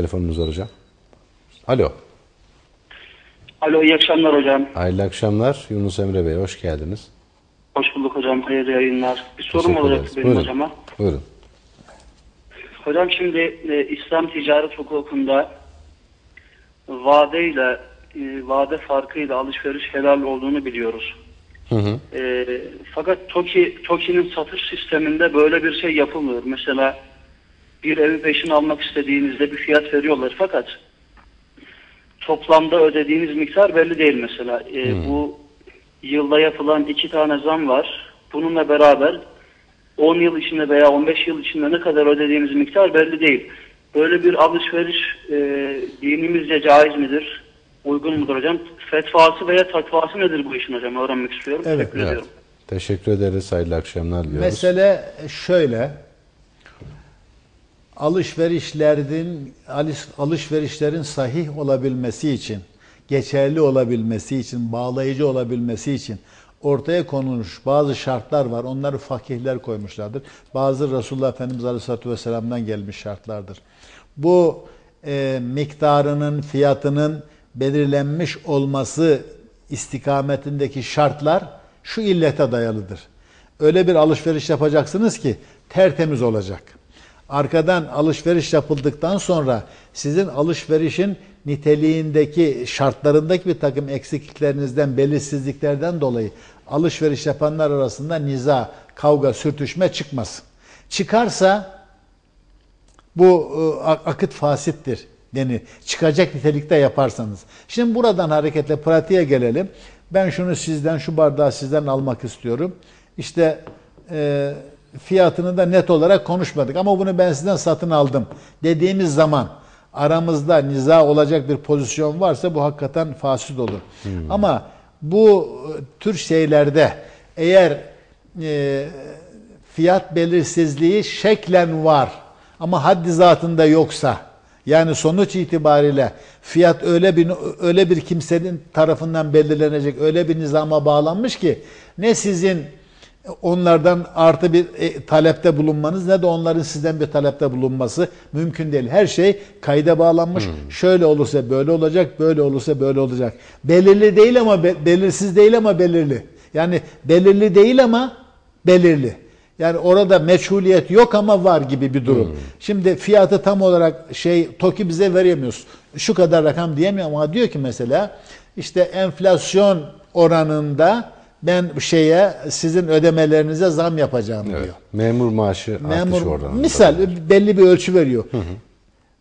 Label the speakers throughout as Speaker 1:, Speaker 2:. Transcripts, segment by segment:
Speaker 1: telefonumuz var hocam. Alo.
Speaker 2: Alo iyi akşamlar hocam.
Speaker 1: Hayırlı akşamlar. Yunus Emre Bey hoş geldiniz.
Speaker 2: Hoş bulduk hocam. Hayırlı yayınlar. Bir sorum
Speaker 1: Teşekkür
Speaker 2: olacak
Speaker 1: ederiz.
Speaker 2: benim
Speaker 1: Buyurun.
Speaker 2: hocama.
Speaker 1: Buyurun.
Speaker 2: Hocam şimdi e, İslam ticaret hukukunda vadeyle e, vade farkıyla alışveriş helal olduğunu biliyoruz.
Speaker 1: Hı hı.
Speaker 2: E, fakat TOKİ TOKİ'nin satış sisteminde böyle bir şey yapılmıyor. Mesela bir evi peşin almak istediğinizde bir fiyat veriyorlar fakat toplamda ödediğiniz miktar belli değil mesela. E, Bu yılda yapılan iki tane zam var. Bununla beraber 10 yıl içinde veya 15 yıl içinde ne kadar ödediğiniz miktar belli değil. Böyle bir alışveriş e, dinimizce caiz midir? Uygun mudur hocam? Fetvası veya takvası nedir bu işin hocam? Öğrenmek istiyorum.
Speaker 3: Evet,
Speaker 2: Teşekkür
Speaker 1: Evet.
Speaker 2: ediyorum.
Speaker 1: Teşekkür ederiz. Hayırlı akşamlar diliyoruz.
Speaker 3: Mesele şöyle. Alışverişlerin alış- alışverişlerin sahih olabilmesi için, geçerli olabilmesi için, bağlayıcı olabilmesi için ortaya konulmuş bazı şartlar var. Onları fakihler koymuşlardır. Bazı Resulullah Efendimiz Aleyhisselatü Vesselam'dan gelmiş şartlardır. Bu e, miktarının, fiyatının belirlenmiş olması istikametindeki şartlar şu illete dayalıdır. Öyle bir alışveriş yapacaksınız ki tertemiz olacak. Arkadan alışveriş yapıldıktan sonra sizin alışverişin niteliğindeki, şartlarındaki bir takım eksikliklerinizden, belirsizliklerden dolayı alışveriş yapanlar arasında niza, kavga, sürtüşme çıkmasın. Çıkarsa bu e, ak- akıt fasittir denir. Çıkacak nitelikte yaparsanız. Şimdi buradan hareketle pratiğe gelelim. Ben şunu sizden, şu bardağı sizden almak istiyorum. İşte e, fiyatını da net olarak konuşmadık ama bunu ben sizden satın aldım dediğimiz zaman aramızda niza olacak bir pozisyon varsa bu hakikaten fasit olur. Ama bu e, tür şeylerde eğer e, fiyat belirsizliği şeklen var ama haddi zatında yoksa yani sonuç itibariyle fiyat öyle bir öyle bir kimsenin tarafından belirlenecek öyle bir nizama bağlanmış ki ne sizin onlardan artı bir e, talepte bulunmanız ne de onların sizden bir talepte bulunması mümkün değil. Her şey kayda bağlanmış. Şöyle olursa böyle olacak, böyle olursa böyle olacak. Belirli değil ama be- belirsiz değil ama belirli. Yani belirli değil ama belirli. Yani orada meçhuliyet yok ama var gibi bir durum. Şimdi fiyatı tam olarak şey TOKİ bize veremiyoruz. Şu kadar rakam diyemiyor ama diyor ki mesela işte enflasyon oranında ben şeye sizin ödemelerinize zam yapacağım
Speaker 1: Evet.
Speaker 3: diyor.
Speaker 1: Memur maaşı artış
Speaker 3: Memur
Speaker 1: oranında.
Speaker 3: misal belli bir ölçü veriyor.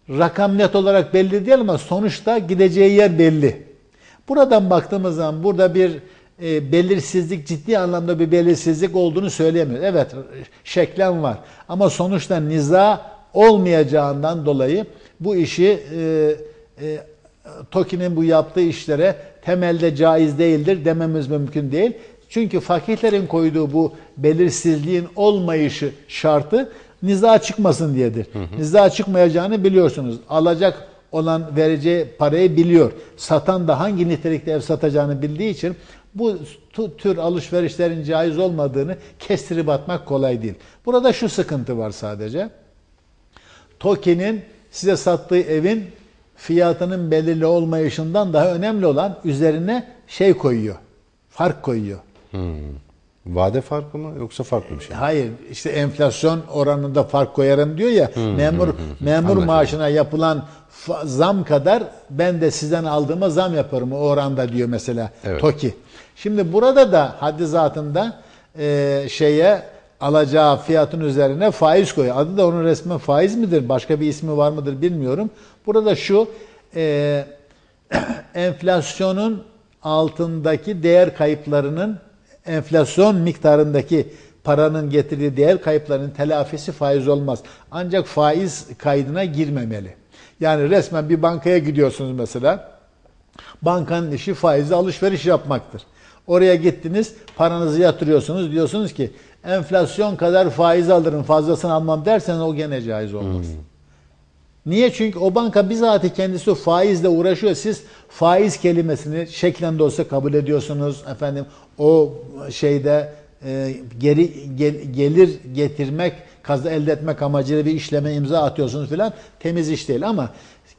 Speaker 3: Rakam net olarak belli değil ama sonuçta gideceği yer belli. Buradan baktığımız zaman burada bir e, belirsizlik ciddi anlamda bir belirsizlik olduğunu söyleyemiyoruz. Evet şeklen var ama sonuçta niza olmayacağından dolayı bu işi e, e, TOKİ'nin bu yaptığı işlere temelde caiz değildir dememiz mümkün değil. Çünkü fakihlerin koyduğu bu belirsizliğin olmayışı şartı niza çıkmasın diyedir. Niza çıkmayacağını biliyorsunuz. Alacak olan vereceği parayı biliyor. Satan da hangi nitelikte ev satacağını bildiği için bu tür alışverişlerin caiz olmadığını kestirip atmak kolay değil. Burada şu sıkıntı var sadece. TOKİ'nin size sattığı evin fiyatının belirli olmayışından daha önemli olan üzerine şey koyuyor. Fark koyuyor.
Speaker 1: Vade farkı mı yoksa farklı bir şey mi?
Speaker 3: Hayır işte enflasyon oranında fark koyarım diyor ya memur memur
Speaker 1: Anlaşıldı.
Speaker 3: maaşına yapılan zam kadar ben de sizden aldığıma zam yaparım o oranda diyor mesela
Speaker 1: Evet.
Speaker 3: TOKİ. Şimdi burada da haddi zatında e, şeye alacağı fiyatın üzerine faiz koyuyor. Adı da onun resmen faiz midir? Başka bir ismi var mıdır bilmiyorum. Burada şu e, enflasyonun altındaki değer kayıplarının enflasyon miktarındaki paranın getirdiği değer kayıplarının telafisi faiz olmaz. Ancak faiz kaydına girmemeli. Yani resmen bir bankaya gidiyorsunuz mesela. Bankanın işi faizle alışveriş yapmaktır. Oraya gittiniz, paranızı yatırıyorsunuz. Diyorsunuz ki enflasyon kadar faiz alırım, fazlasını almam derseniz o gene caiz olmaz. Niye? Çünkü o banka bizatihi kendisi faizle uğraşıyor. Siz faiz kelimesini şeklen de olsa kabul ediyorsunuz. Efendim o şeyde e, geri gel- gelir getirmek, kazı elde etmek amacıyla bir işleme imza atıyorsunuz filan. Temiz iş değil ama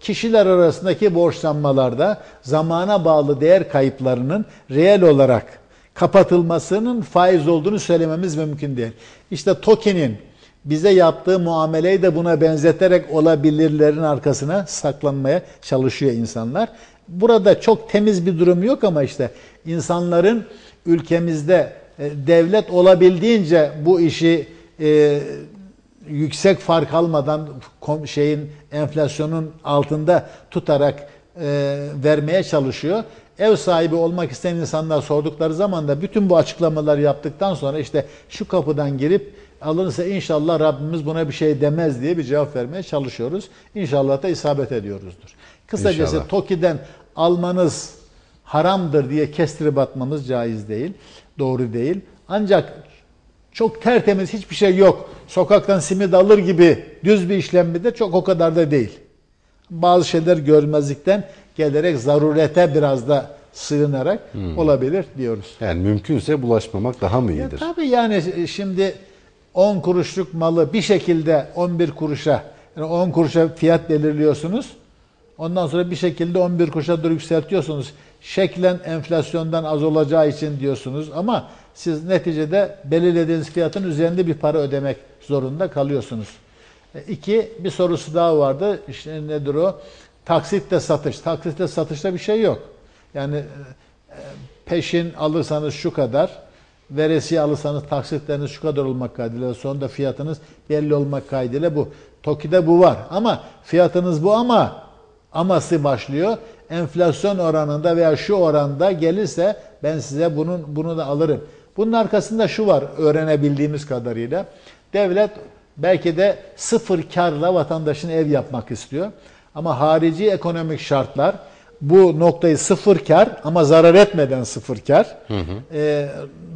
Speaker 3: kişiler arasındaki borçlanmalarda zamana bağlı değer kayıplarının reel olarak kapatılmasının faiz olduğunu söylememiz mümkün değil. İşte TOKİ'nin bize yaptığı muameleyi de buna benzeterek olabilirlerin arkasına saklanmaya çalışıyor insanlar. Burada çok temiz bir durum yok ama işte insanların ülkemizde e, devlet olabildiğince bu işi e, yüksek fark almadan şeyin enflasyonun altında tutarak e, vermeye çalışıyor. Ev sahibi olmak isteyen insanlar sordukları zaman da bütün bu açıklamaları yaptıktan sonra işte şu kapıdan girip alınırsa inşallah Rabbimiz buna bir şey demez diye bir cevap vermeye çalışıyoruz. İnşallah da isabet ediyoruzdur. Kısacası
Speaker 1: İnşallah.
Speaker 3: TOKİ'den almanız haramdır diye kestirip atmanız caiz değil. Doğru değil. Ancak çok tertemiz hiçbir şey yok. Sokaktan simit alır gibi düz bir işlem de çok o kadar da değil. Bazı şeyler görmezlikten gelerek zarurete biraz da sığınarak olabilir diyoruz.
Speaker 1: Yani mümkünse bulaşmamak daha mı
Speaker 3: Ya
Speaker 1: iyidir?
Speaker 3: tabii yani şimdi 10 kuruşluk malı bir şekilde 11 kuruşa yani 10 kuruşa fiyat belirliyorsunuz. Ondan sonra bir şekilde 11 kuruşa doğru yükseltiyorsunuz. Şeklen enflasyondan az olacağı için diyorsunuz ama siz neticede belirlediğiniz fiyatın üzerinde bir para ödemek zorunda kalıyorsunuz. E, İki, bir sorusu daha vardı. İşte nedir o? Taksitle satış. Taksitle satışta bir şey yok. Yani e, peşin alırsanız şu kadar, veresiye alırsanız taksitleriniz şu kadar olmak kaydıyla, sonunda fiyatınız belli olmak kaydıyla bu. TOKİ'de bu var ama fiyatınız bu ama aması başlıyor. Enflasyon oranında veya şu oranda gelirse ben size bunun bunu da alırım. Bunun arkasında şu var öğrenebildiğimiz kadarıyla. Devlet belki de sıfır karla vatandaşın ev yapmak istiyor. Ama harici ekonomik şartlar bu noktayı sıfır kar ama zarar etmeden sıfır kar e,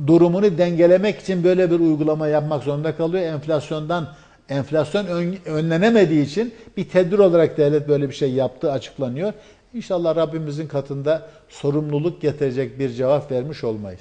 Speaker 3: durumunu dengelemek için böyle bir uygulama yapmak zorunda kalıyor. Enflasyondan enflasyon ön- önlenemediği için bir tedbir olarak devlet böyle bir şey yaptığı açıklanıyor. İnşallah Rabbimizin katında sorumluluk getirecek bir cevap vermiş olmayız.